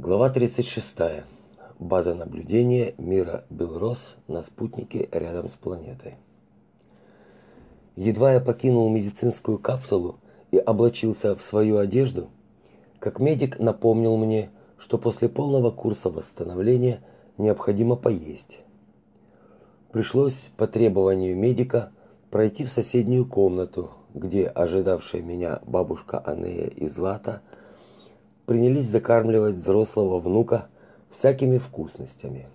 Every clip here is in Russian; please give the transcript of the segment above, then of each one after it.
Глава 36. База наблюдения мира Белрос на спутнике рядом с планетой. Едва я покинул медицинскую капсулу и облачился в свою одежду, как медик напомнил мне, что после полного курса восстановления необходимо поесть. Пришлось по требованию медика пройти в соседнюю комнату, где ожидавшая меня бабушка Анея и Злата – принялись закармливать взрослого внука всякими вкусностями.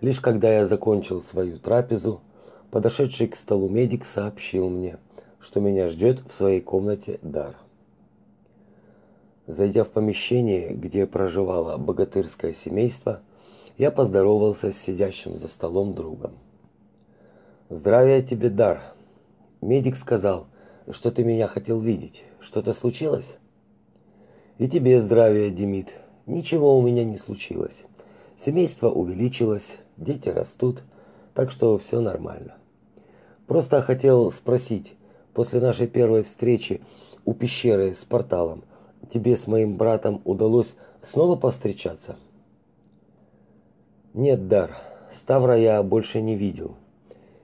Лишь когда я закончил свою трапезу, подошедший к столу медик сообщил мне, что меня ждет в своей комнате дар. Зайдя в помещение, где проживало богатырское семейство, я поздоровался с сидящим за столом другом. Здравия тебе, дар. Медик сказал, что ты меня хотел видеть. Что-то случилось? И тебе здравия, Демид. Ничего у меня не случилось. Семейство увеличилось, дети растут, так что все нормально. Просто хотел спросить, после нашей первой встречи у пещеры с порталом, тебе с моим братом удалось снова повстречаться? Нет, Дар, Ставра я больше не видел.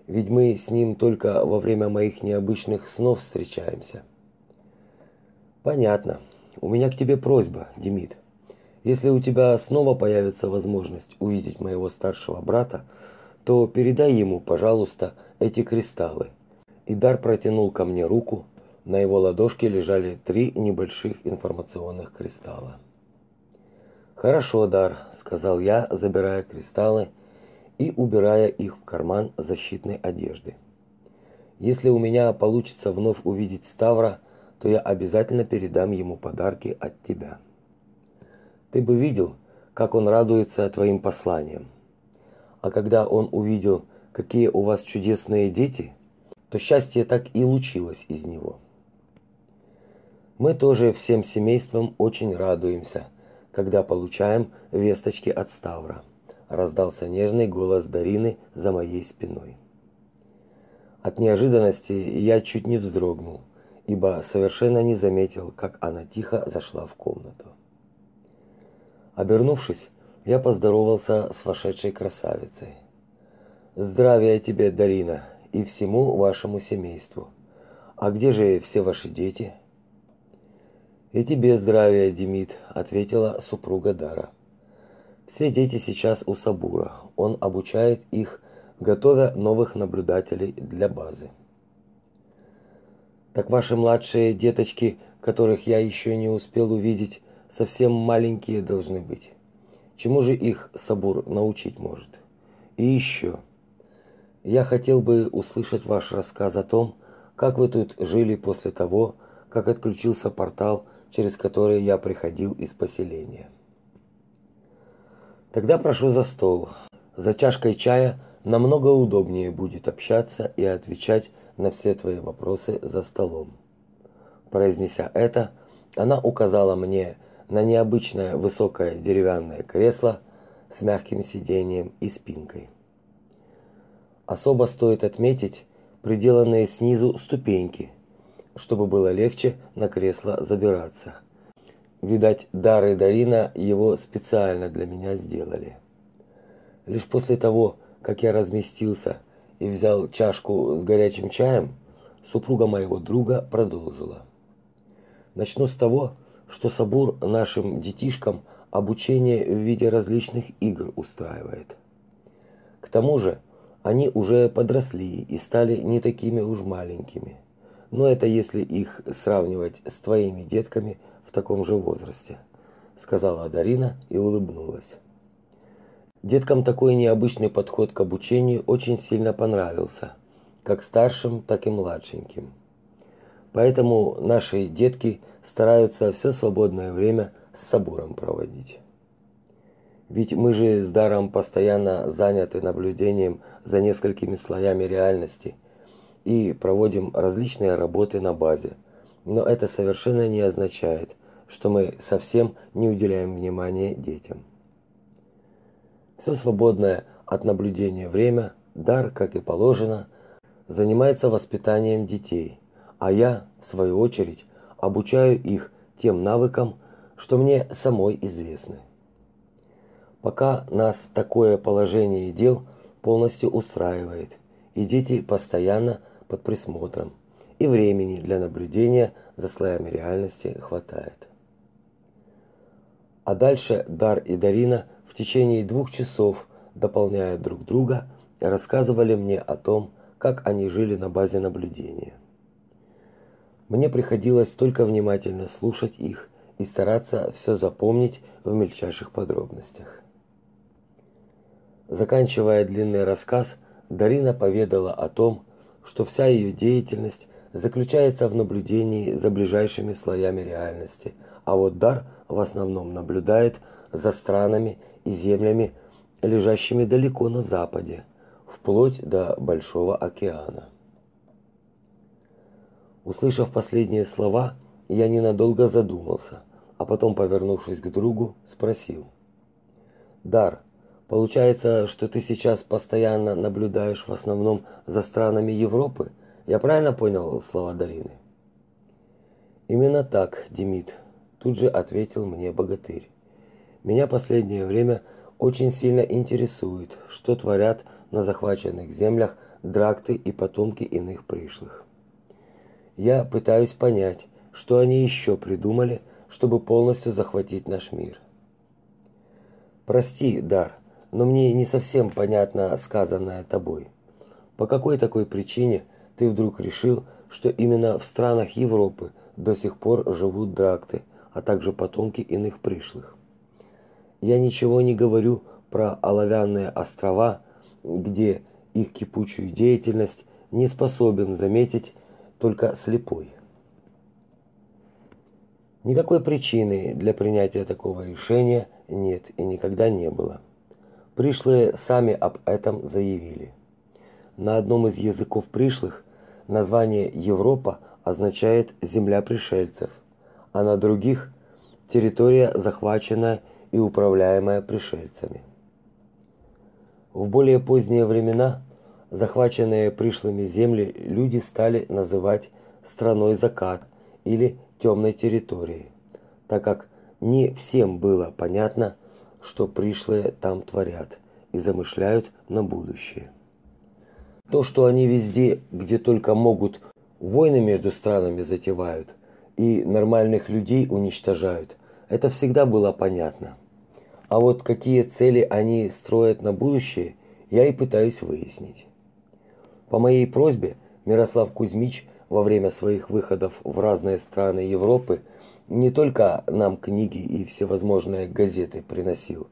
Ведь мы с ним только во время моих необычных снов встречаемся. Понятно. У меня к тебе просьба, Демид. Если у тебя снова появится возможность увидеть моего старшего брата, то передай ему, пожалуйста, эти кристаллы. Идар протянул ко мне руку. На его ладошке лежали три небольших информационных кристалла. Хорошо, Дар, сказал я, забирая кристаллы и убирая их в карман защитной одежды. Если у меня получится вновь увидеть Ставра, то я обязательно передам ему подарки от тебя. Ты бы видел, как он радуется твоим посланиям. А когда он увидел, какие у вас чудесные дети, то счастье так и лучилось из него. Мы тоже всем семейством очень радуемся, когда получаем весточки от Ставра. Раздался нежный голос Дарины за моей спиной. От неожиданности я чуть не вздрогнул ибо совершенно не заметил, как она тихо зашла в комнату. Обернувшись, я поздоровался с вошедшей красавицей. Здравия тебе, Дарина, и всему вашему семейству. А где же все ваши дети? И тебе здравия, Демид, ответила супруга Дара. Все дети сейчас у Сабура. Он обучает их, готовя новых наблюдателей для базы. Так ваши младшие деточки, которых я еще не успел увидеть, совсем маленькие должны быть. Чему же их Сабур научить может? И еще. Я хотел бы услышать ваш рассказ о том, как вы тут жили после того, как отключился портал, через который я приходил из поселения. Тогда прошу за стол. За чашкой чая намного удобнее будет общаться и отвечать на все твои вопросы за столом. Произнеся это, она указала мне на необычное высокое деревянное кресло с мягким сиденьем и спинкой. Особо стоит отметить приделанные снизу ступеньки, чтобы было легче на кресло забираться. Видать, Дара и Дарина его специально для меня сделали. Лишь после того, как я разместился и взял чашку с горячим чаем, супруга моего друга продолжила. Начну с того, что Сабур нашим детишкам обучение в виде различных игр устраивает. К тому же, они уже подросли и стали не такими уж маленькими. Но это если их сравнивать с твоими детками в таком же возрасте, сказала Дарина и улыбнулась. Деткам такой необычный подход к обучению очень сильно понравился, как старшим, так и младшеньким. Поэтому наши детки стараются все свободное время с Сабуром проводить. Ведь мы же с Даром постоянно заняты наблюдением за несколькими слоями реальности и проводим различные работы на базе. Но это совершенно не означает, что мы совсем не уделяем внимания детям. Все свободное от наблюдения время дар, как и положено, занимается воспитанием детей, а я, в свою очередь, обучаю их тем навыкам, что мне самой известны. Пока нас такое положение дел полностью устраивает, и дети постоянно под присмотром, и времени для наблюдения за слоями реальности хватает. А дальше Дар и Дарина в течение двух часов, дополняя друг друга, рассказывали мне о том, как они жили на базе наблюдения. Мне приходилось только внимательно слушать их и стараться все запомнить в мельчайших подробностях. Заканчивая длинный рассказ, Дарина поведала о том, что вся ее деятельность заключается в наблюдении за ближайшими слоями реальности, а вот Дар в основном наблюдает за странами землями, лежащими далеко на западе, вплоть до Большого океана. Услышав последние слова, я ненадолго задумался, а потом, повернувшись к другу, спросил: "Дар, получается, что ты сейчас постоянно наблюдаешь в основном за странами Европы? Я правильно понял слова Дарины?" "Именно так, Демид", тут же ответил мне богатырь. "Меня последнее время очень сильно интересует, что творят на захваченных землях дракты и потомки иных пришлых я пытаюсь понять, что они еще придумали, чтобы полностью захватить наш мир. Прости, Дар, но мне не совсем понятно сказанное тобой. По какой такой причине ты вдруг решил, что именно в странах Европы до сих пор живут дракты, а также потомки иных пришлых? Я ничего не говорю про оловянные острова, где их кипучую деятельность не способен заметить только слепой. Никакой причины для принятия такого решения нет и никогда не было. Пришлые сами об этом заявили. На одном из языков пришлых название Европа означает земля пришельцев, а на других территория захваченная и управляемая пришельцами. В более поздние времена захваченные пришлыми земли люди стали называть страной закат или темной территорией, так как не всем было понятно, что пришлые там творят и замышляют на будущее. То, что они везде, где только могут, войны между странами затевают и нормальных людей уничтожают, это всегда было понятно. А вот какие цели они строят на будущее, я и пытаюсь выяснить. По моей просьбе Мирослав Кузьмич во время своих выходов в разные страны Европы не только нам книги и всевозможные газеты приносил,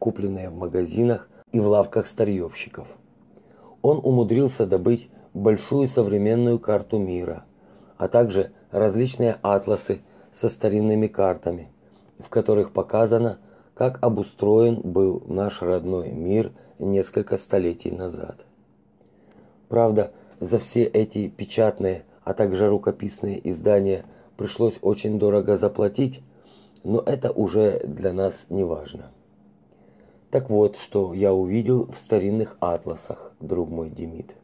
купленные в магазинах и в лавках старьевщиков. Он умудрился добыть большую современную карту мира, а также различные атласы со старинными картами, в которых показано, как обустроен был наш родной мир несколько столетий назад. Правда, за все эти печатные, а также рукописные издания пришлось очень дорого заплатить, но это уже для нас не важно. Так вот, что я увидел в старинных атласах, друг мой Демид.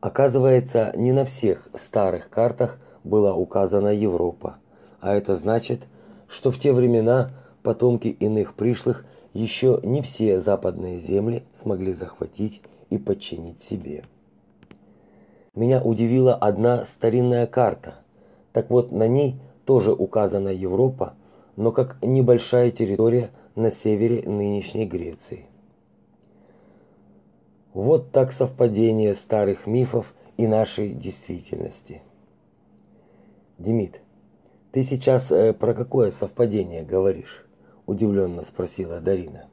Оказывается, не на всех старых картах была указана Европа, а это значит, что в те времена потомки иных пришлых еще не все западные земли смогли захватить и подчинить себе. Меня удивила одна старинная карта. Так вот, на ней тоже указана Европа, но как небольшая территория на севере нынешней Греции. Вот так совпадение старых мифов и нашей действительности. Демид, ты сейчас э, про какое совпадение говоришь? Удивленно спросила Дарина.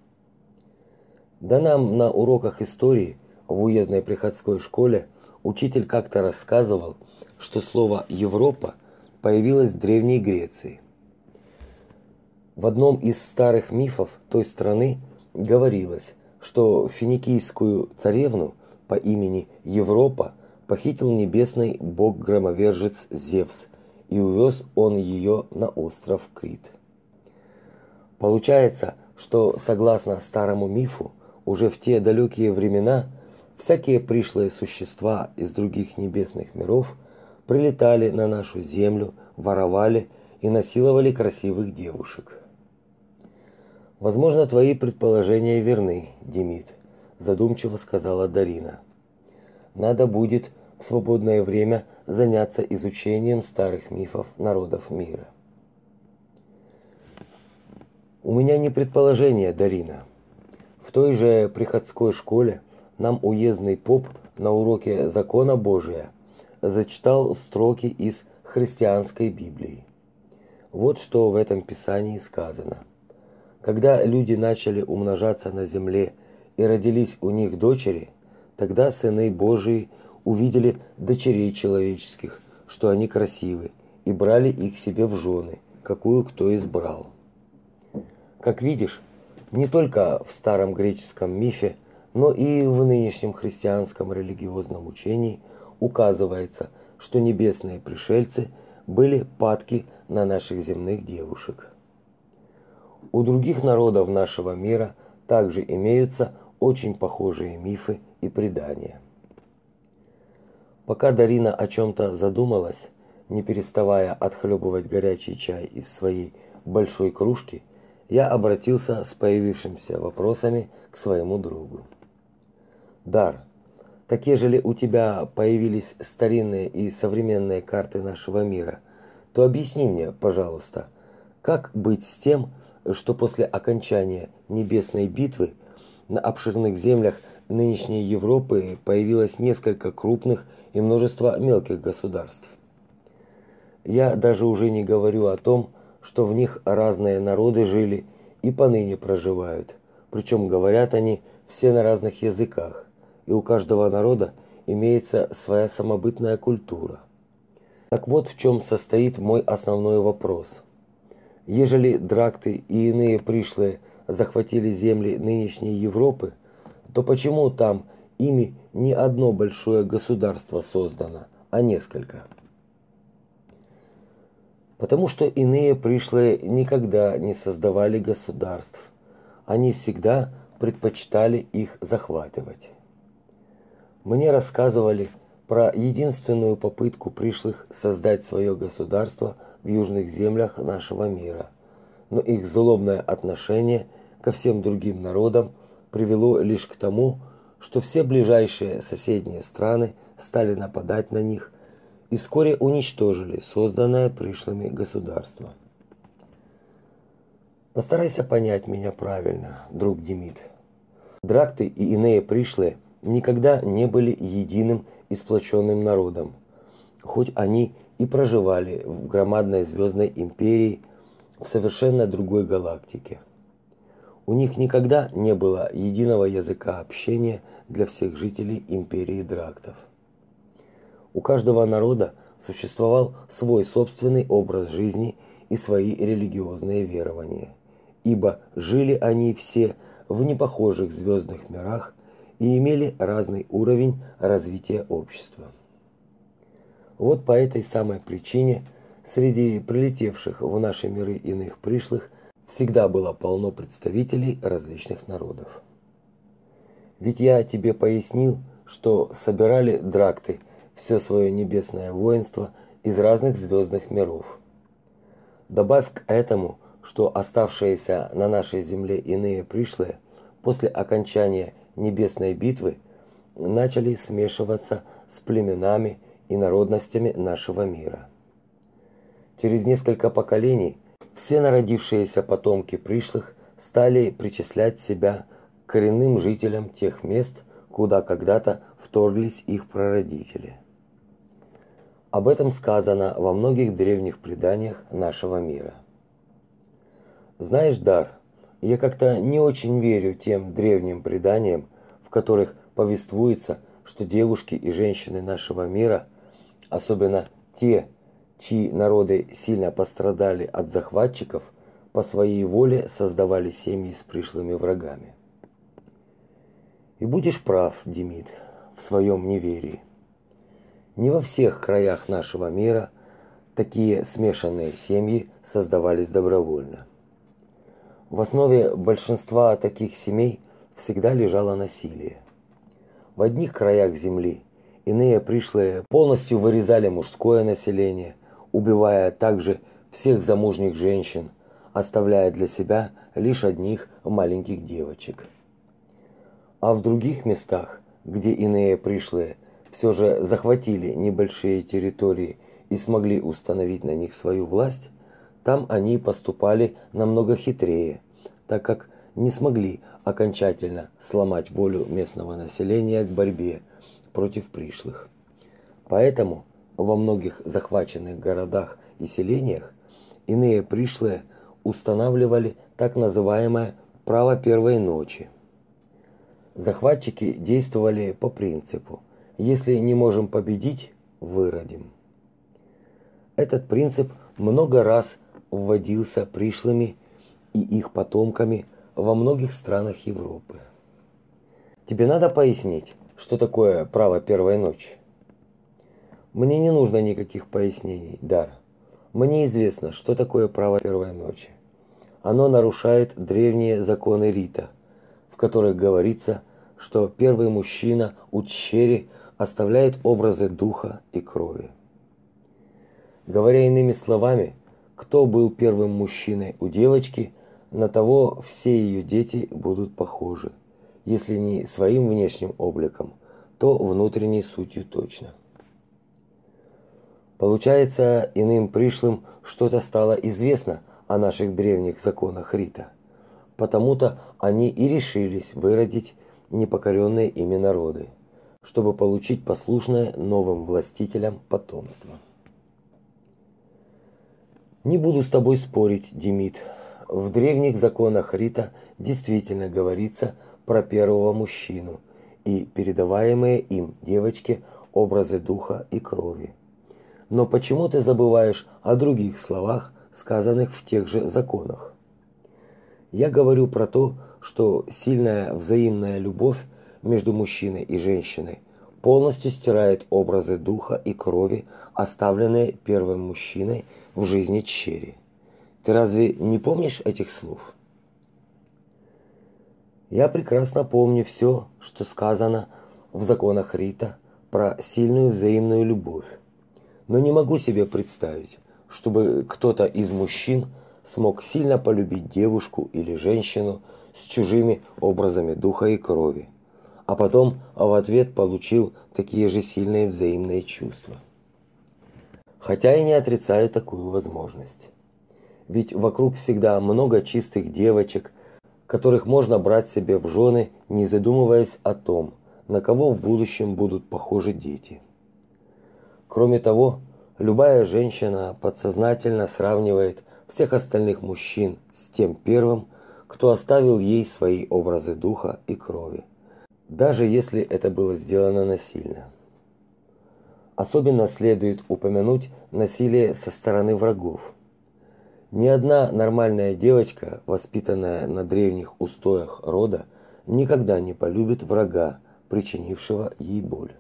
Да нам на уроках истории в уездной приходской школе учитель как-то рассказывал, что слово Европа появилось в древней Греции. В одном из старых мифов той страны говорилось, что финикийскую царевну по имени Европа похитил небесный бог-громовержец Зевс, и увез он ее на остров Крит. Получается, что согласно старому мифу, уже в те далекие времена – всякие пришлые существа из других небесных миров прилетали на нашу землю, воровали и насиловали красивых девушек. Возможно, твои предположения верны, Демид, задумчиво сказала Дарина. Надо будет в свободное время заняться изучением старых мифов народов мира. У меня не предположение, Дарина. В той же приходской школе нам уездный поп на уроке закона Божия зачитал строки из христианской Библии. Вот что в этом писании сказано – когда люди начали умножаться на земле и родились у них дочери, тогда сыны Божии увидели дочерей человеческих, что они красивы, и брали их себе в жены, какую кто избрал. Как видишь, не только в старом греческом мифе, но и в нынешнем христианском религиозном учении указывается, что небесные пришельцы были падки на наших земных девушек. У других народов нашего мира также имеются очень похожие мифы и предания. Пока Дарина о чем то задумалась, не переставая отхлебывать горячий чай из своей большой кружки, я обратился с появившимися вопросами к своему другу. Дар, так ежели у тебя появились старинные и современные карты нашего мира, то объясни мне, пожалуйста, как быть с тем, что после окончания небесной битвы на обширных землях нынешней Европы появилось несколько крупных и множество мелких государств. Я даже уже не говорю о том, что в них разные народы жили и поныне проживают, причем говорят они все на разных языках, и у каждого народа имеется своя самобытная культура. Так вот в чем состоит мой основной вопрос – Ежели дракты и иные пришлые захватили земли нынешней Европы, то почему там ими не одно большое государство создано, а несколько? Потому что иные пришлые никогда не создавали государств. Они всегда предпочитали их захватывать. Мне рассказывали про единственную попытку пришлых создать свое государство – в южных землях нашего мира. Но их злобное отношение ко всем другим народам привело лишь к тому, что все ближайшие соседние страны стали нападать на них и вскоре уничтожили созданное пришлыми государство. Постарайся понять меня правильно, друг Демид. Дракты и иные пришлые никогда не были единым и сплоченным народом, хоть они и проживали в громадной звездной империи в совершенно другой галактике. У них никогда не было единого языка общения для всех жителей империи Драктов. У каждого народа существовал свой собственный образ жизни и свои религиозные верования, ибо жили они все в непохожих звездных мирах и имели разный уровень развития общества. Вот по этой самой причине среди прилетевших в наши миры иных пришлых всегда было полно представителей различных народов. Ведь я тебе пояснил, что собирали дракты все свое небесное воинство из разных звездных миров. Добавь к этому, что оставшиеся на нашей земле иные пришлые после окончания небесной битвы начали смешиваться с племенами и народностями нашего мира. Через несколько поколений все народившиеся потомки пришлых стали причислять себя к коренным жителям тех мест, куда когда-то вторглись их прародители. Об этом сказано во многих древних преданиях нашего мира. Знаешь, Дар, я как-то не очень верю тем древним преданиям, в которых повествуется, что девушки и женщины нашего мира особенно те, чьи народы сильно пострадали от захватчиков, по своей воле создавали семьи с пришлыми врагами. И будешь прав, Демид, в своем неверии. Не во всех краях нашего мира такие смешанные семьи создавались добровольно. В основе большинства таких семей всегда лежало насилие. В одних краях земли Иные пришлые полностью вырезали мужское население, убивая также всех замужних женщин, оставляя для себя лишь одних маленьких девочек. А в других местах, где иные пришлые все же захватили небольшие территории и смогли установить на них свою власть, там они поступали намного хитрее, так как не смогли окончательно сломать волю местного населения к борьбе против пришлых. Поэтому во многих захваченных городах и селениях иные пришлые устанавливали так называемое право первой ночи. Захватчики действовали по принципу если не можем победить, выродим. Этот принцип много раз вводился пришлыми и их потомками во многих странах Европы. Тебе надо пояснить, что такое право первой ночи? Мне не нужно никаких пояснений, Дар. Мне известно, что такое право первой ночи. Оно нарушает древние законы Рита, в которых говорится, что первый мужчина у Чери оставляет образы духа и крови. Говоря иными словами, кто был первым мужчиной у девочки, на того все ее дети будут похожи, если не своим внешним обликом, то внутренней сутью точно. Получается, иным пришлым что-то стало известно о наших древних законах Рита. Потому-то они и решились выродить непокоренные ими народы, чтобы получить послушное новым властителям потомство. Не буду с тобой спорить, Демид. В древних законах Рита действительно говорится про первого мужчину и передаваемые им девочке образы духа и крови. Но почему ты забываешь о других словах, сказанных в тех же законах? Я говорю про то, что сильная взаимная любовь между мужчиной и женщиной полностью стирает образы духа и крови, оставленные первым мужчиной в жизни Чери. Ты разве не помнишь этих слов? Я прекрасно помню все, что сказано в законах Рита про сильную взаимную любовь. Но не могу себе представить, чтобы кто-то из мужчин смог сильно полюбить девушку или женщину с чужими образами духа и крови а потом в ответ получил такие же сильные взаимные чувства. Хотя и не отрицаю такую возможность. Ведь вокруг всегда много чистых девочек, которых можно брать себе в жены, не задумываясь о том, на кого в будущем будут похожи дети. Кроме того, любая женщина подсознательно сравнивает всех остальных мужчин с тем первым, кто оставил ей свои образы духа и крови даже если это было сделано насильно. Особенно следует упомянуть насилие со стороны врагов. Ни одна нормальная девочка, воспитанная на древних устоях рода, никогда не полюбит врага, причинившего ей боль.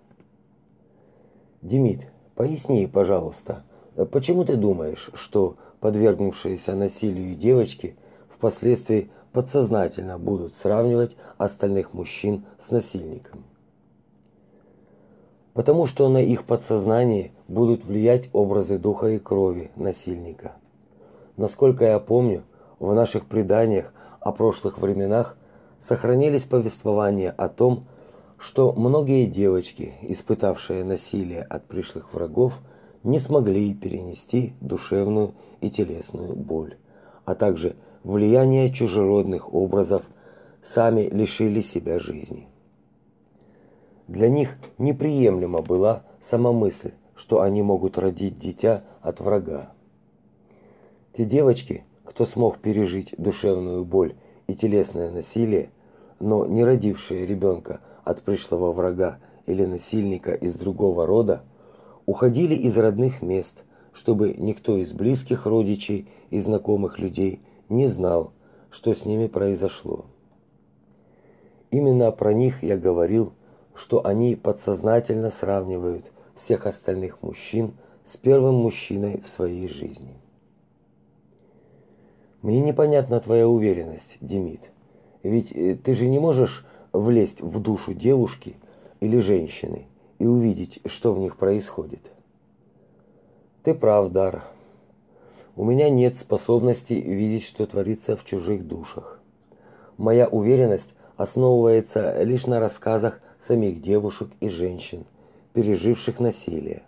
Демид, поясни, пожалуйста, почему ты думаешь, что подвергнувшиеся насилию девочки впоследствии подсознательно будут сравнивать остальных мужчин с насильником. Потому что на их подсознание будут влиять образы духа и крови насильника. Насколько я помню, в наших преданиях о прошлых временах сохранились повествования о том, что многие девочки, испытавшие насилие от пришлых врагов, не смогли перенести душевную и телесную боль, а также влияние чужеродных образов сами лишили себя жизни. Для них неприемлема была сама мысль, что они могут родить дитя от врага. Те девочки, кто смог пережить душевную боль и телесное насилие, но не родившие ребенка от пришлого врага или насильника из другого рода, уходили из родных мест, чтобы никто из близких родичей и знакомых людей не знал, что с ними произошло. Именно про них я говорил, что они подсознательно сравнивают всех остальных мужчин с первым мужчиной в своей жизни. Мне непонятна твоя уверенность, Демид. Ведь э, ты же не можешь влезть в душу девушки или женщины и увидеть, что в них происходит. Ты прав, Дар. У меня нет способности видеть, что творится в чужих душах. Моя уверенность основывается лишь на рассказах самих девушек и женщин, переживших насилие.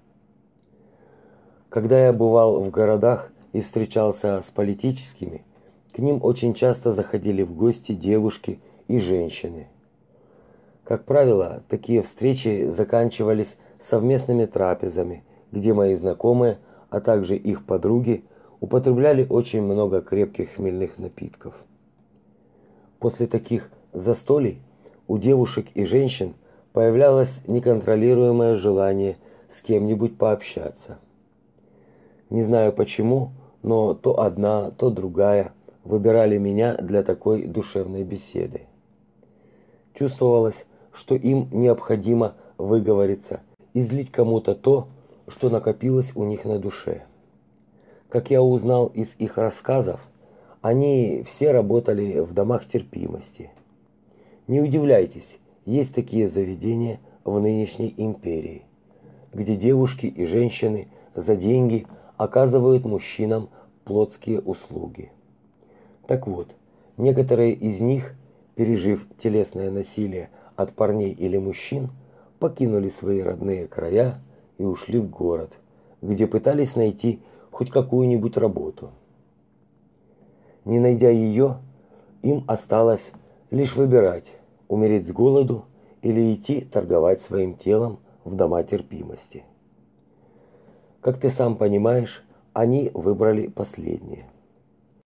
Когда я бывал в городах и встречался с политическими, к ним очень часто заходили в гости девушки и женщины. Как правило, такие встречи заканчивались совместными трапезами, где мои знакомые, а также их подруги употребляли очень много крепких хмельных напитков. После таких застолий у девушек и женщин появлялось неконтролируемое желание с кем-нибудь пообщаться. Не знаю почему, но то одна, то другая выбирали меня для такой душевной беседы. Чувствовалось, что им необходимо выговориться, излить кому-то то, что накопилось у них на душе. Как я узнал из их рассказов, они все работали в домах терпимости. Не удивляйтесь, есть такие заведения в нынешней империи, где девушки и женщины за деньги оказывают мужчинам плотские услуги. Так вот, некоторые из них, пережив телесное насилие от парней или мужчин, покинули свои родные края и ушли в город, где пытались найти хоть какую-нибудь работу. Не найдя ее, им осталось лишь выбирать: умереть с голоду или идти торговать своим телом в дома терпимости. Как ты сам понимаешь, они выбрали последнее.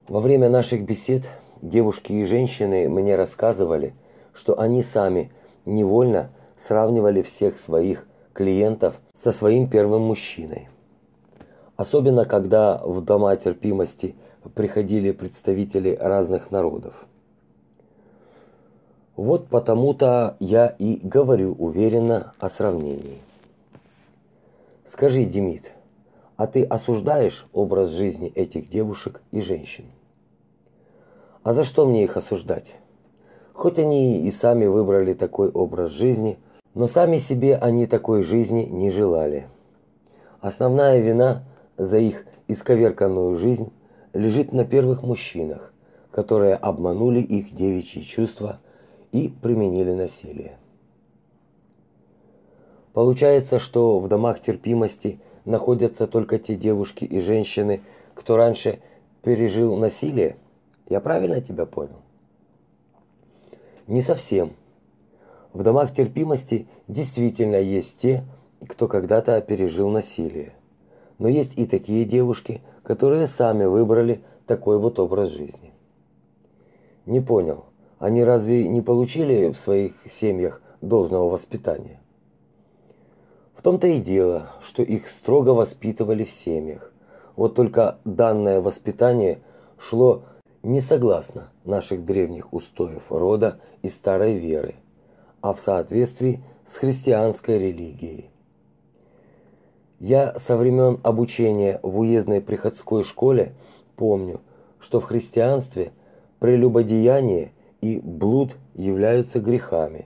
Во время наших бесед девушки и женщины мне рассказывали, что они сами невольно сравнивали всех своих клиентов со своим первым мужчиной. Особенно когда в дома терпимости приходили представители разных народов. Вот потому-то я и говорю уверенно о сравнении. Скажи, Демид, а ты осуждаешь образ жизни этих девушек и женщин? А за что мне их осуждать? Хоть они и сами выбрали такой образ жизни, но сами себе они такой жизни не желали. Основная вина за их исковерканную жизнь лежит на первых мужчинах, которые обманули их девичьи чувства и применили насилие. Получается, что в домах терпимости находятся только те девушки и женщины, кто раньше пережил насилие? Я правильно тебя понял? Не совсем. В домах терпимости действительно есть те, кто когда-то пережил насилие. Но есть и такие девушки, которые сами выбрали такой вот образ жизни. Не понял, они разве не получили в своих семьях должного воспитания? В том-то и дело, что их строго воспитывали в семьях. Вот только данное воспитание шло не согласно наших древних устоев рода и старой веры – а в соответствии с христианской религией. Я со времен обучения в уездной приходской школе помню, что в христианстве прелюбодеяние и блуд являются грехами,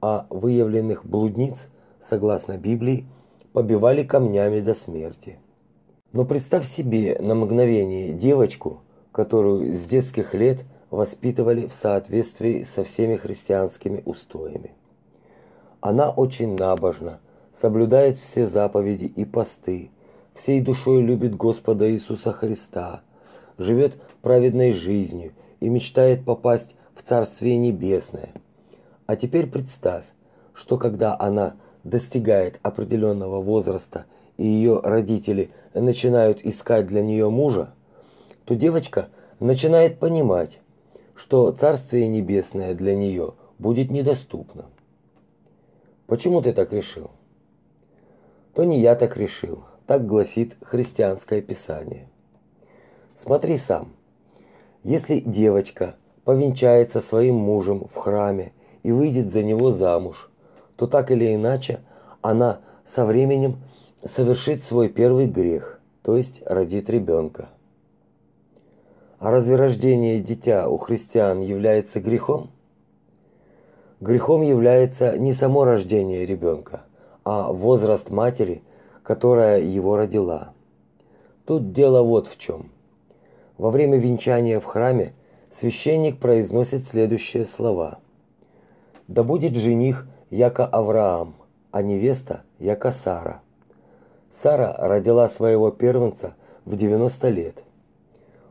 а выявленных блудниц, согласно Библии, побивали камнями до смерти. Но представь себе на мгновение девочку, которую с детских лет – воспитывали в соответствии со всеми христианскими устоями. Она очень набожна, соблюдает все заповеди и посты, всей душой любит Господа Иисуса Христа, живет праведной жизнью и мечтает попасть в Царствие Небесное. А теперь представь, что когда она достигает определенного возраста и ее родители начинают искать для нее мужа, то девочка начинает понимать, что Царствие Небесное для нее будет недоступно. Почему ты так решил? То не я так решил, так гласит христианское писание. Смотри сам. Если девочка повенчается своим мужем в храме и выйдет за него замуж, то так или иначе она со временем совершит свой первый грех, то есть родит ребенка. А разве рождение дитя у христиан является грехом? Грехом является не само рождение ребенка, а возраст матери, которая его родила. Тут дело вот в чем. во время венчания в храме священник произносит следующие слова: Да будет жених яко Авраам, а невеста яко Сара. Сара родила своего первенца в 90 лет.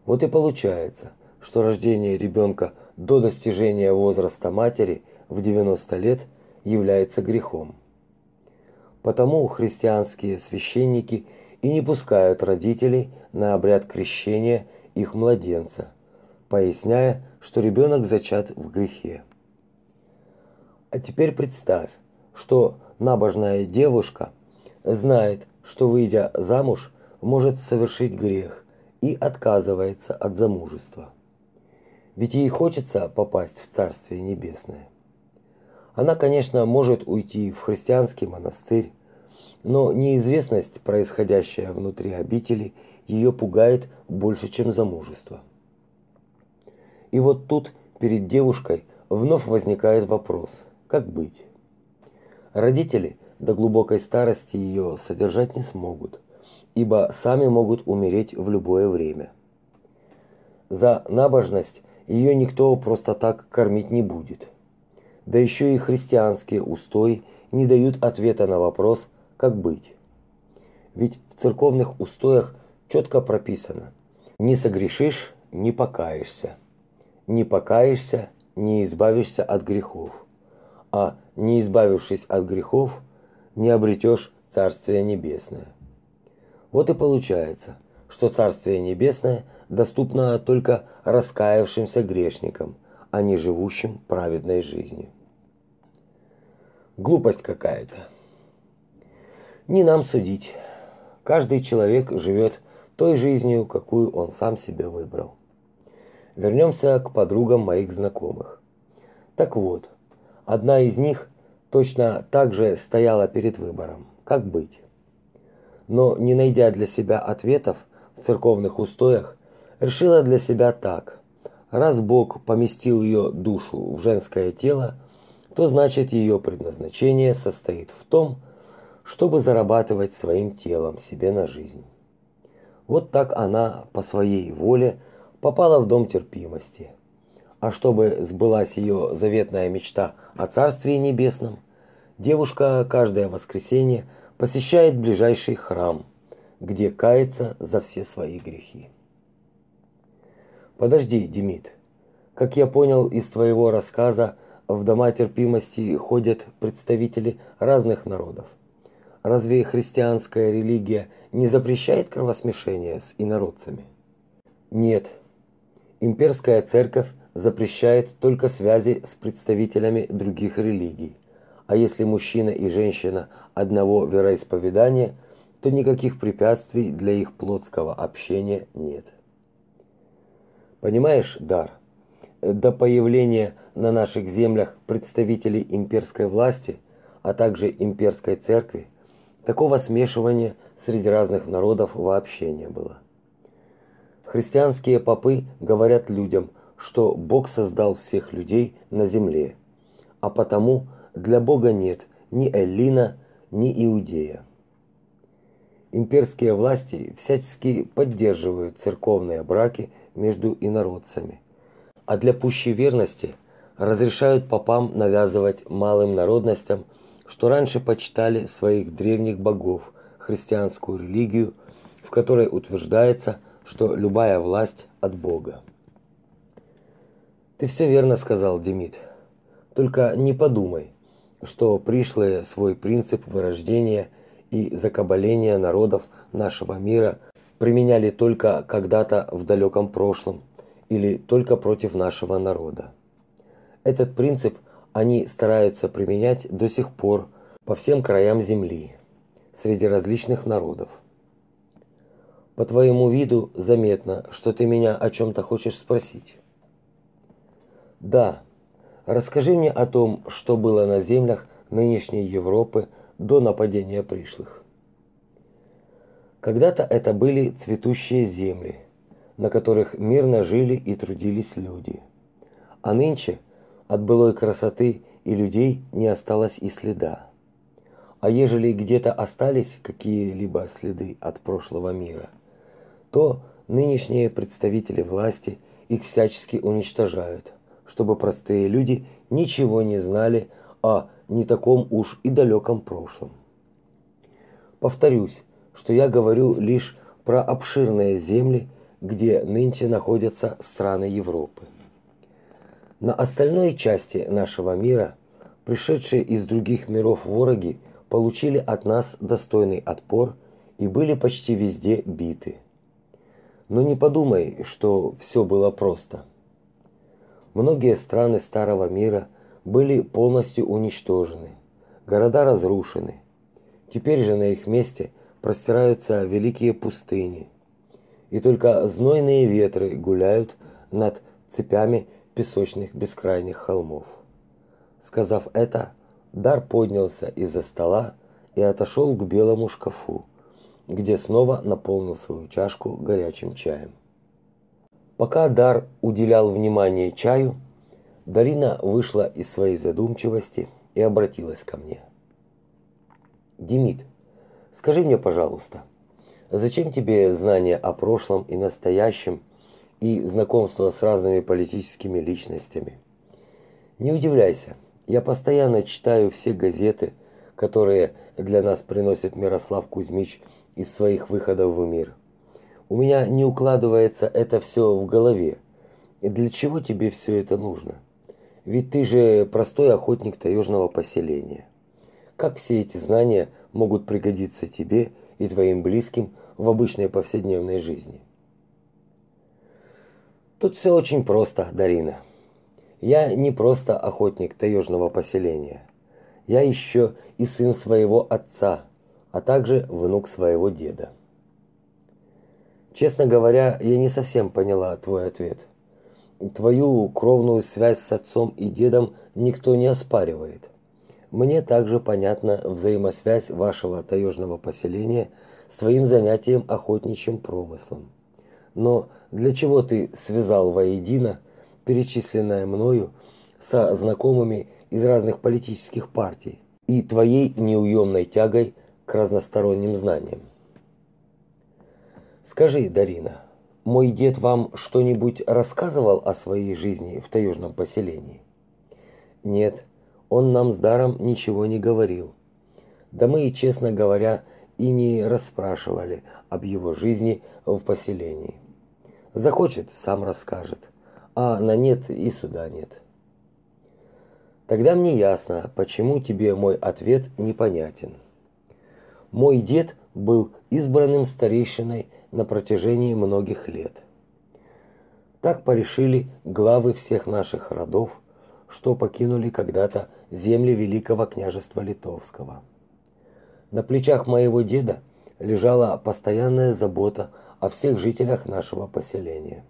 Вот и получается, что рождение ребенка до достижения возраста матери в 90 лет является грехом. Потому христианские священники и не пускают родителей на обряд крещения их младенца, поясняя, что ребенок зачат в грехе. А теперь представь, что набожная девушка знает, что выйдя замуж, может совершить грех и отказывается от замужества. Ведь ей хочется попасть в Царствие Небесное. Она, конечно, может уйти в христианский монастырь, но неизвестность, происходящая внутри обители, ее пугает больше, чем замужество. И вот тут перед девушкой вновь возникает вопрос: как быть? Родители до глубокой старости ее содержать не смогут, ибо сами могут умереть в любое время. За набожность ее никто просто так кормить не будет. Да еще и христианские устои не дают ответа на вопрос, как быть. Ведь в церковных устоях четко прописано: не согрешишь, не покаешься. Не покаешься, не избавишься от грехов. А не избавившись от грехов, не обретешь Царствие небесное. Вот и получается, что Царствие небесное доступно только раскаявшимся грешникам, а не живущим праведной жизнью. Глупость какая-то. Не нам судить. Каждый человек живет той жизнью, какую он сам себе выбрал. Вернемся к подругам моих знакомых. Так вот, одна из них точно так же стояла перед выбором, как быть. Но не найдя для себя ответов в церковных устоях, решила для себя так: раз Бог поместил ее душу в женское тело, то значит ее предназначение состоит в том, чтобы зарабатывать своим телом себе на жизнь. Вот так она по своей воле попала в дом терпимости. А чтобы сбылась ее заветная мечта о Царстве Небесном, девушка каждое воскресенье посещает ближайший храм, где кается за все свои грехи. Подожди, Демид. Как я понял из твоего рассказа, в дома терпимости ходят представители разных народов. Разве христианская религия не запрещает кровосмешение с инородцами? Нет. Имперская церковь запрещает только связи с представителями других религий. А если мужчина и женщина одного вероисповедания, то никаких препятствий для их плотского общения нет. Понимаешь, Дар, до появления на наших землях представителей имперской власти, а также имперской церкви, такого смешивания среди разных народов вообще не было. Христианские попы говорят людям, что Бог создал всех людей на земле, а потому для Бога нет ни Эллина, ни Иудея. Имперские власти всячески поддерживают церковные браки между инородцами. А для пущей верности разрешают попам навязывать малым народностям, что раньше почитали своих древних богов, христианскую религию, в которой утверждается, что любая власть от Бога. Ты все верно сказал, Демид. Только не подумай, что пришлые свой принцип вырождения и закабаления народов нашего мира применяли только когда-то в далеком прошлом или только против нашего народа. Этот принцип они стараются применять до сих пор по всем краям земли, среди различных народов. По твоему виду заметно, что ты меня о чем то хочешь спросить. Да. Расскажи мне о том, что было на землях нынешней Европы до нападения пришлых. Когда-то это были цветущие земли, на которых мирно жили и трудились люди. А нынче от былой красоты и людей не осталось и следа. А ежели где-то остались какие-либо следы от прошлого мира, то нынешние представители власти их всячески уничтожают, чтобы простые люди ничего не знали о не таком уж и далеком прошлом. Повторюсь, что я говорю лишь про обширные земли, где нынче находятся страны Европы. На остальной части нашего мира пришедшие из других миров вороги получили от нас достойный отпор и были почти везде биты. Но не подумай, что все было просто. Многие страны старого мира были полностью уничтожены, города разрушены. Теперь же на их месте простираются великие пустыни. И только знойные ветры гуляют над цепями песочных бескрайних холмов. Сказав это, Дар поднялся из-за стола и отошел к белому шкафу, где снова наполнил свою чашку горячим чаем. Пока Дар уделял внимание чаю, Дарина вышла из своей задумчивости и обратилась ко мне. Демид, скажи мне, пожалуйста, зачем тебе знания о прошлом и настоящем и знакомство с разными политическими личностями? Не удивляйся, я постоянно читаю все газеты, которые для нас приносит Мирослав Кузьмич из своих выходов в мир. У меня не укладывается это все в голове. И для чего тебе все это нужно? Ведь ты же простой охотник таежного поселения. Как все эти знания могут пригодиться тебе и твоим близким в обычной повседневной жизни? Тут все очень просто, Дарина. Я не просто охотник таежного поселения. Я еще и сын своего отца, а также внук своего деда. Честно говоря, я не совсем поняла твой ответ. Твою кровную связь с отцом и дедом никто не оспаривает. Мне также понятна взаимосвязь вашего таежного поселения с твоим занятием охотничьим промыслом. Но для чего ты связал воедино перечисленное мною со знакомыми из разных политических партий и твоей неуемной тягой к разносторонним знаниям. Скажи, Дарина, мой дед вам что-нибудь рассказывал о своей жизни в таежном поселении? Нет, он нам с даром ничего не говорил. Да мы и, честно говоря, и не расспрашивали об его жизни в поселении. Захочет, сам расскажет а на нет и суда нет. Тогда мне ясно, почему тебе мой ответ непонятен. Мой дед был избранным старейшиной на протяжении многих лет. Так порешили главы всех наших родов, что покинули когда-то земли Великого княжества Литовского. На плечах моего деда лежала постоянная забота о всех жителях нашего поселения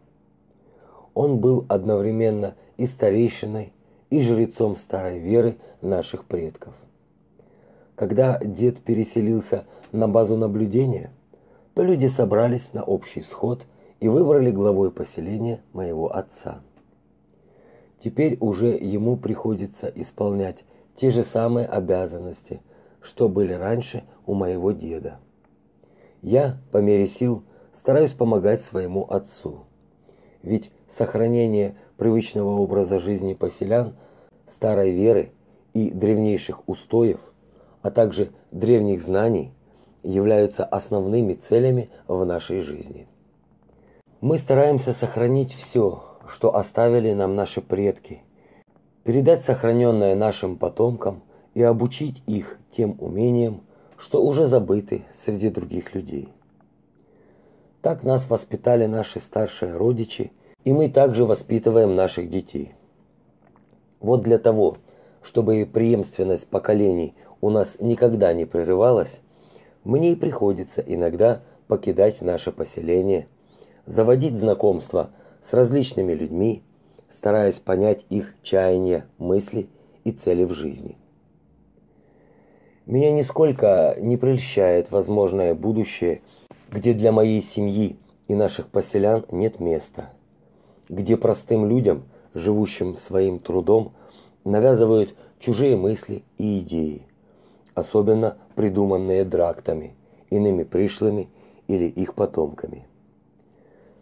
он был одновременно и старейшиной, и жрецом старой веры наших предков. Когда дед переселился на базу наблюдения, то люди собрались на общий сход и выбрали главой поселения моего отца. Теперь уже ему приходится исполнять те же самые обязанности, что были раньше у моего деда. Я, по мере сил, стараюсь помогать своему отцу. Ведь сохранение привычного образа жизни поселян, старой веры и древнейших устоев, а также древних знаний являются основными целями в нашей жизни. Мы стараемся сохранить все, что оставили нам наши предки, передать сохраненное нашим потомкам и обучить их тем умениям, что уже забыты среди других людей. Так нас воспитали наши старшие родичи и мы также воспитываем наших детей. Вот для того, чтобы преемственность поколений у нас никогда не прерывалась, мне и приходится иногда покидать наше поселение, заводить знакомства с различными людьми, стараясь понять их чаяния, мысли и цели в жизни. Меня нисколько не прельщает возможное будущее, где для моей семьи и наших поселян нет места – где простым людям, живущим своим трудом, навязывают чужие мысли и идеи, особенно придуманные драктами, иными пришлыми или их потомками.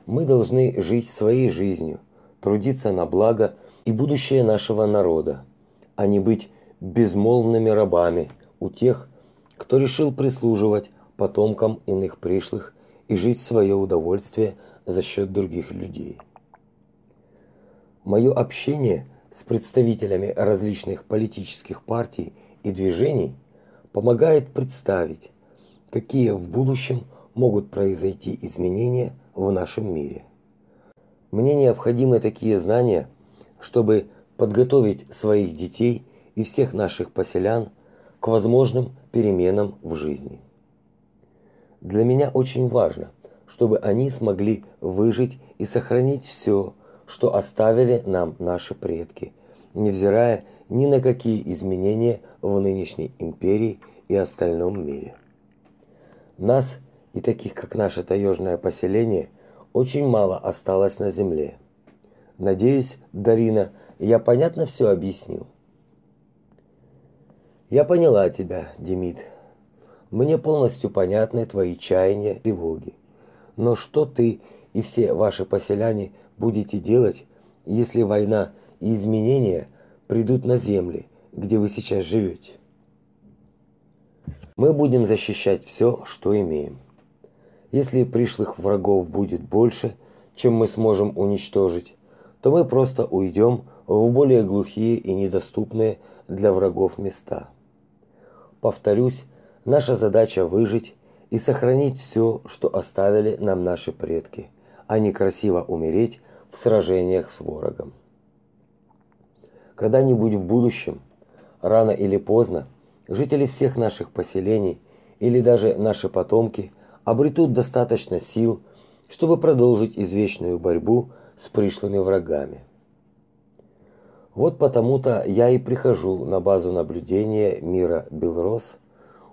мы должны жить своей жизнью, трудиться на благо и будущее нашего народа, а не быть безмолвными рабами у тех, кто решил прислуживать потомкам иных пришлых и жить в свое удовольствие за счет других людей. Мое общение с представителями различных политических партий и движений помогает представить, какие в будущем могут произойти изменения в нашем мире. Мне необходимы такие знания, чтобы подготовить своих детей и всех наших поселян к возможным переменам в жизни. Для меня очень важно, чтобы они смогли выжить и сохранить все, что оставили нам наши предки, невзирая ни на какие изменения в нынешней империи и остальном мире. Нас и таких, как наше таежное поселение, очень мало осталось на земле. Надеюсь, Дарина, я понятно все объяснил. Я поняла тебя, Демид. Мне полностью понятны твои чаяния, тревоги. Но что ты и все ваши поселяне будете делать, если война и изменения придут на земли, где вы сейчас живете? Мы будем защищать все, что имеем. Если пришлых врагов будет больше, чем мы сможем уничтожить, то мы просто уйдем в более глухие и недоступные для врагов места. Повторюсь, наша задача выжить и сохранить все, что оставили нам наши предки, а не красиво умереть в сражениях с врагом. Когда-нибудь в будущем, рано или поздно, жители всех наших поселений или даже наши потомки обретут достаточно сил, чтобы продолжить извечную борьбу с пришлыми врагами. Вот потому-то я и прихожу на базу наблюдения мира Белрос,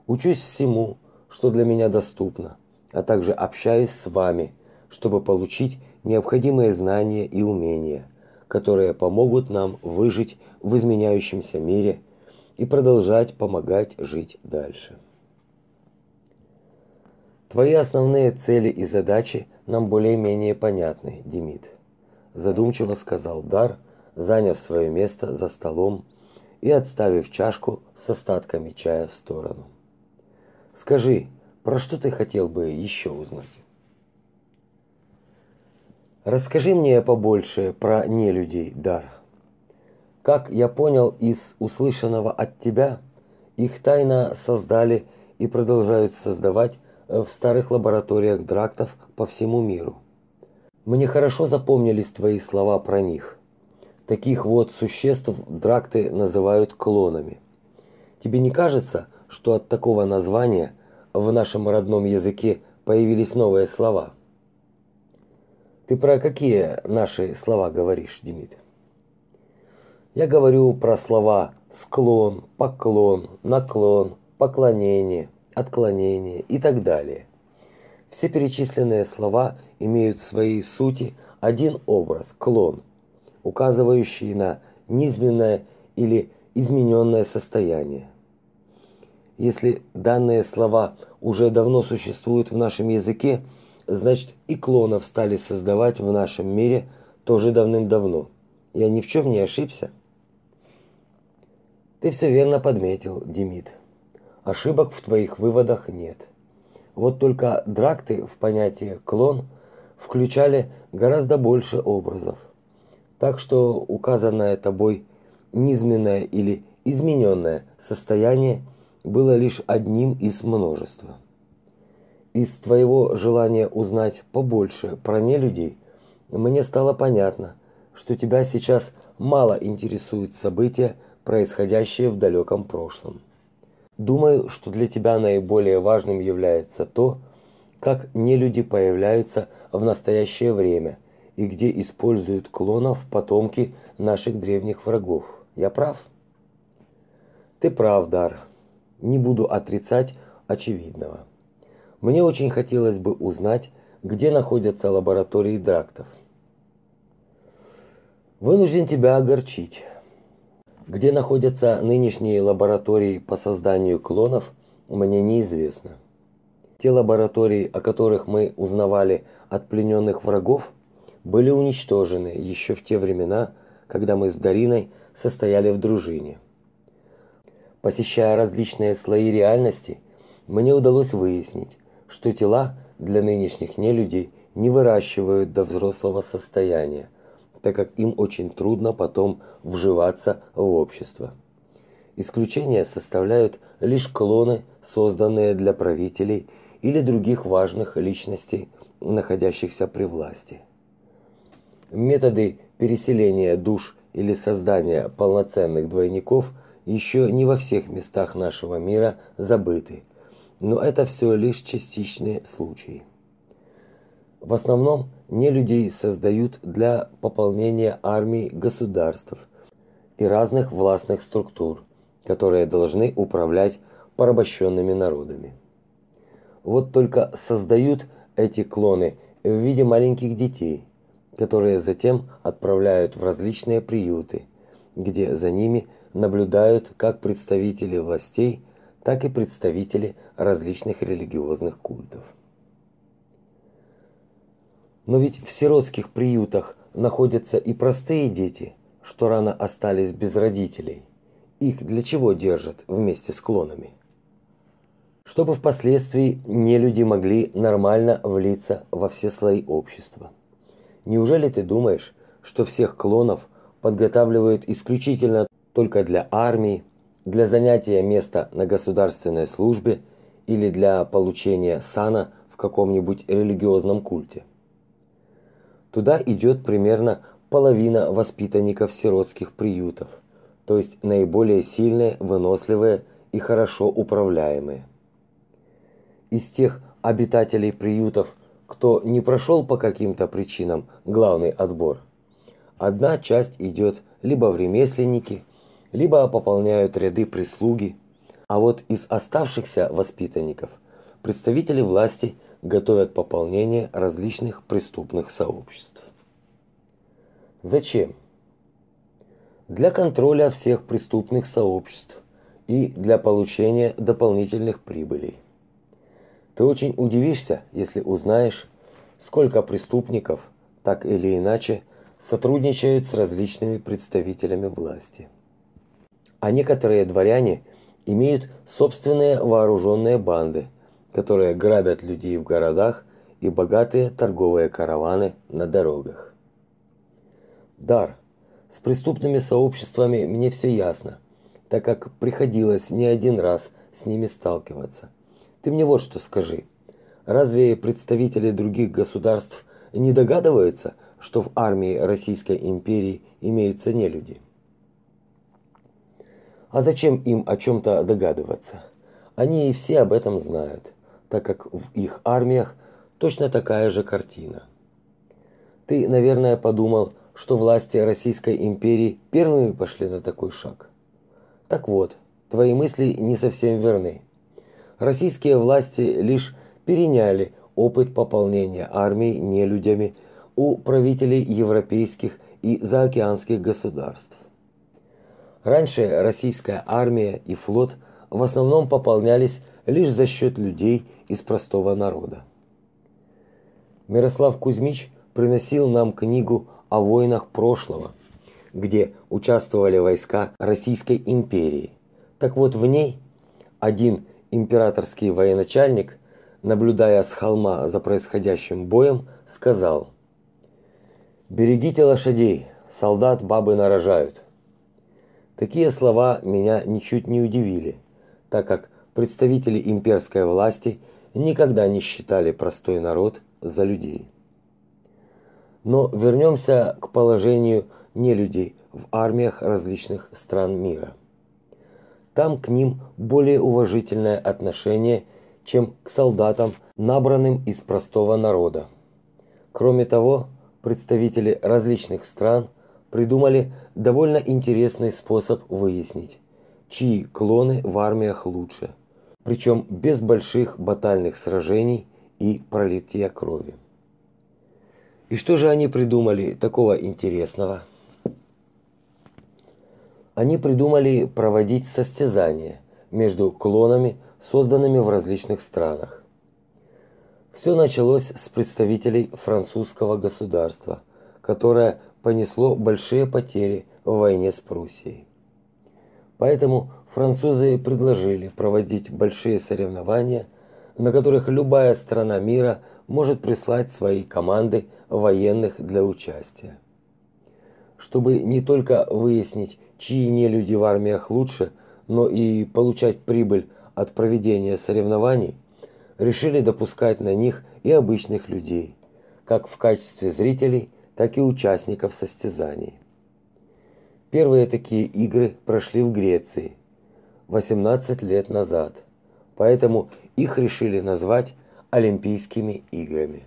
учусь всему, что для меня доступно, а также общаюсь с вами, чтобы получить необходимые знания и умения, которые помогут нам выжить в изменяющемся мире и продолжать помогать жить дальше. Твои основные цели и задачи нам более-менее понятны, Демид, задумчиво сказал Дар, заняв свое место за столом и отставив чашку с остатками чая в сторону. Скажи, про что ты хотел бы еще узнать? Расскажи мне побольше про нелюдей, Дар. Как я понял из услышанного от тебя, их тайно создали и продолжают создавать в старых лабораториях драктов по всему миру. Мне хорошо запомнились твои слова про них. Таких вот существ дракты называют клонами. Тебе не кажется, что от такого названия в нашем родном языке появились новые слова? Ты про какие наши слова говоришь, Демид? Я говорю про слова склон, поклон, наклон, поклонение, отклонение и так далее. Все перечисленные слова имеют в своей сути один образ клон – указывающие на низменное или измененное состояние. Если данные слова уже давно существуют в нашем языке, значит и клонов стали создавать в нашем мире тоже давным-давно. Я ни в чем не ошибся. Ты все верно подметил, Демид. Ошибок в твоих выводах нет. Вот только дракты в понятие клон включали гораздо больше образов. Так что указанное тобой низменное или измененное состояние было лишь одним из множества. Из твоего желания узнать побольше про нелюдей мне стало понятно, что тебя сейчас мало интересуют события, происходящие в далеком прошлом. Думаю, что для тебя наиболее важным является то, как нелюди появляются в настоящее время и где используют клонов потомки наших древних врагов. Я прав? Ты прав, Дар. Не буду отрицать очевидного. Мне очень хотелось бы узнать, где находятся лаборатории драктов. Вынужден тебя огорчить. Где находятся нынешние лаборатории по созданию клонов, мне неизвестно. Те лаборатории, о которых мы узнавали от плененных врагов, были уничтожены еще в те времена, когда мы с Дариной состояли в дружине. Посещая различные слои реальности, мне удалось выяснить, что тела для нынешних нелюдей не выращивают до взрослого состояния, так как им очень трудно потом вживаться в общество. Исключение составляют лишь клоны, созданные для правителей или других важных личностей, находящихся при власти. Методы переселения душ или создания полноценных двойников еще не во всех местах нашего мира забыты, но это все лишь частичные случаи. В основном не людей создают для пополнения армий государств и разных властных структур, которые должны управлять порабощенными народами. Вот только создают эти клоны в виде маленьких детей, которые затем отправляют в различные приюты, где за ними наблюдают как представители властей, так и представители различных религиозных культов. Но ведь в сиротских приютах находятся и простые дети, что рано остались без родителей. Их для чего держат вместе с клонами? Чтобы впоследствии не люди могли нормально влиться во все слои общества. Неужели ты думаешь, что всех клонов подготавливают исключительно только для армии, для занятия места на государственной службе или для получения сана в каком-нибудь религиозном культе? Туда идет примерно половина воспитанников сиротских приютов, то есть наиболее сильные, выносливые и хорошо управляемые. Из тех обитателей приютов, кто не прошел по каким-то причинам главный отбор, одна часть идет либо в ремесленники, либо пополняют ряды прислуги, а вот из оставшихся воспитанников представители власти готовят пополнение различных преступных сообществ. Зачем? Для контроля всех преступных сообществ и для получения дополнительных прибылей. Ты очень удивишься, если узнаешь, сколько преступников так или иначе сотрудничают с различными представителями власти. А некоторые дворяне имеют собственные вооруженные банды, которые грабят людей в городах и богатые торговые караваны на дорогах. Дар. С преступными сообществами мне все ясно, так как приходилось не один раз с ними сталкиваться. Ты мне вот что скажи. Разве представители других государств не догадываются, что в армии Российской империи имеются нелюди? А зачем им о чем то догадываться? Они и все об этом знают так как в их армиях точно такая же картина. Ты, наверное, подумал, что власти Российской империи первыми пошли на такой шаг. Так вот, твои мысли не совсем верны. Российские власти лишь переняли опыт пополнения армии нелюдями у правителей европейских и заокеанских государств. Раньше российская армия и флот в основном пополнялись лишь за счет людей из простого народа. Мирослав Кузьмич приносил нам книгу о войнах прошлого, где участвовали войска Российской империи. Так вот в ней один императорский военачальник, наблюдая с холма за происходящим боем, сказал: "Берегите лошадей, солдат бабы нарожают". Такие слова меня ничуть не удивили, так как представители имперской власти никогда не считали простой народ за людей. Но вернемся к положению нелюдей в армиях различных стран мира. Там к ним более уважительное отношение, чем к солдатам, набранным из простого народа. Кроме того, представители различных стран придумали довольно интересный способ выяснить, чьи клоны в армиях лучше – причем без больших батальных сражений и пролития крови. И что же они придумали такого интересного? Они придумали проводить состязания между клонами, созданными в различных странах. Все началось с представителей французского государства, которое понесло большие потери в войне с Пруссией. Поэтому французы предложили проводить большие соревнования, на которых любая страна мира может прислать свои команды военных для участия. Чтобы не только выяснить, чьи не люди в армиях лучше, но и получать прибыль от проведения соревнований, решили допускать на них и обычных людей, как в качестве зрителей, так и участников состязаний. Первые такие игры прошли в Греции 18 лет назад, поэтому их решили назвать Олимпийскими играми.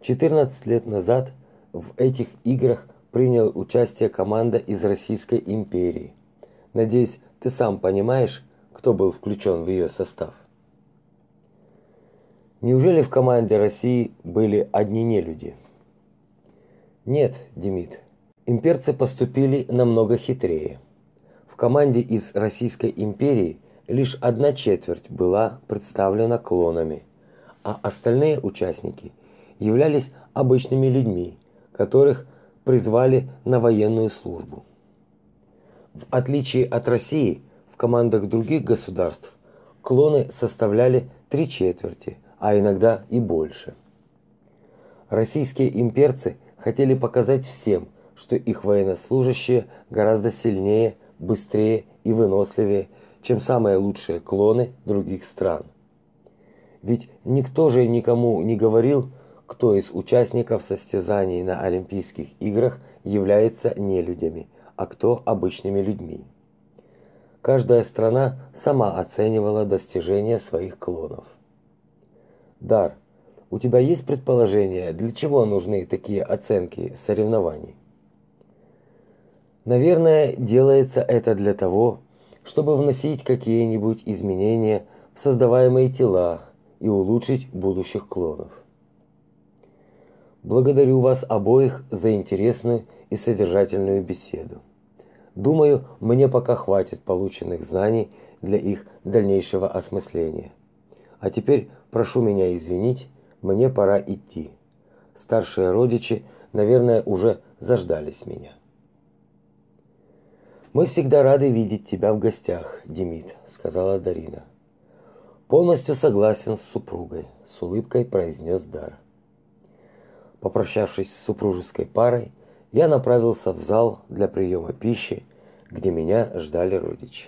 14 лет назад в этих играх принял участие команда из Российской империи. Надеюсь, ты сам понимаешь, кто был включен в ее состав. Неужели в команде России были одни нелюди? Нет, Демид. Имперцы поступили намного хитрее. В команде из Российской империи лишь одна четверть была представлена клонами, а остальные участники являлись обычными людьми, которых призвали на военную службу. В отличие от России, в командах других государств клоны составляли три четверти, а иногда и больше. Российские имперцы хотели показать всем, что их военнослужащие гораздо сильнее, быстрее и выносливее, чем самые лучшие клоны других стран. Ведь никто же никому не говорил, кто из участников состязаний на Олимпийских играх является нелюдями, а кто обычными людьми. Каждая страна сама оценивала достижения своих клонов. Дар, у тебя есть предположение, для чего нужны такие оценки соревнований? Наверное, делается это для того, чтобы вносить какие-нибудь изменения в создаваемые тела и улучшить будущих клонов. Благодарю вас обоих за интересную и содержательную беседу. Думаю, мне пока хватит полученных знаний для их дальнейшего осмысления. А теперь прошу меня извинить, мне пора идти. Старшие родичи, наверное, уже заждались меня. Мы всегда рады видеть тебя в гостях, Демид, сказала Дарина. Полностью согласен с супругой, с улыбкой произнес Дар. Попрощавшись с супружеской парой, я направился в зал для приема пищи, где меня ждали родичи.